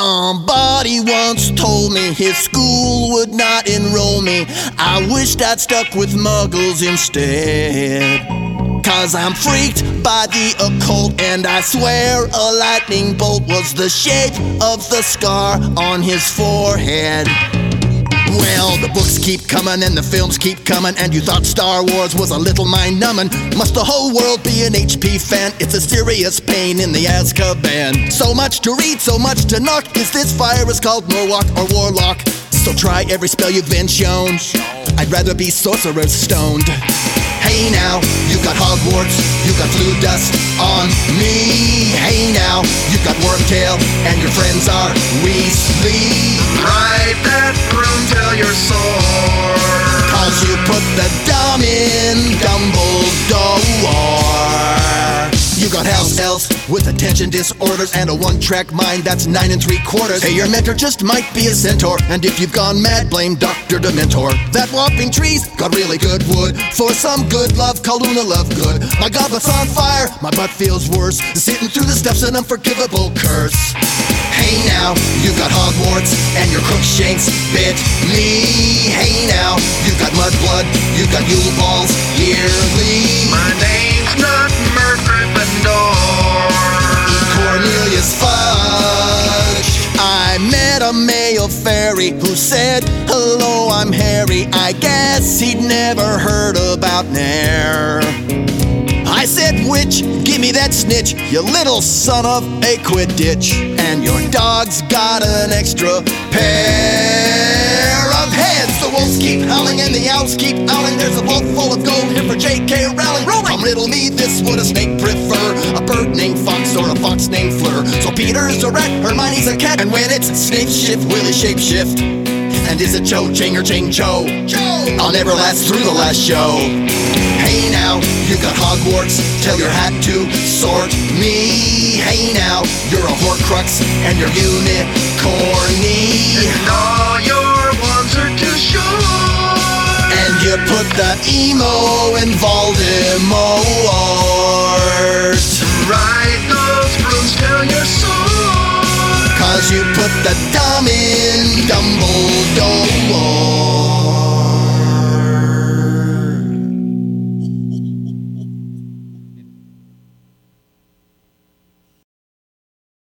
Somebody once told me his school would not enroll me. I wished I'd stuck with muggles instead. Cause I'm freaked by the occult, and I swear a lightning bolt was the shape of the scar on his forehead. Well, the books keep coming and the films keep coming, and you thought Star Wars was a little mind numbing. Must the whole world be an HP fan? It's a serious pain in the Azkaban. So much to read, so much to knock. Is this virus called Murloc or Warlock? So try every spell you've been shown. I'd rather be Sorcerer's Stoned. Hey now, you got Hogwarts, you got flu dust on me. Hey now, you got Wormtail, and your friends are Weasley. Elves with attention disorders and a one-track mind that's nine and three quarters. Hey, your mentor just might be a centaur, and if you've gone mad, blame Dr. Dementor. That Whomping tree's got really good wood for some good love, Kaluna love good. My goblet's on fire, my butt feels worse. Sitting through the steps, an unforgivable curse. Hey now, you got Hogwarts, and your Crookshanks bit me. Hey now, you got Mudblood, you got Yule Balls yearly. My name's not Murph Gryffindor. A male fairy who said, Hello, I'm Harry. I guess he'd never heard about Nair. I said, Witch, give me that snitch, you little son of a Quidditch. And your dog's got an extra pair of heads. The wolves keep howling and the owls keep owling. There's a vault full of gold here for J.K. Rowling. Come riddle me this, would a snake prefer? Bird named Fawkes or a fox named Fleur? So Peter's a rat, Hermione's a cat, and when it's Snape shift, will he shape shift? And is it Cho Chang or Chang Cho? Cho! I'll never last through the last show. Hey now, you got Hogwarts, tell your hat to sort me. Hey now, you're a Horcrux and you're unicorny. And all your wands are too short. And you put the emo in Voldemort. put the dumb in Dumbledore.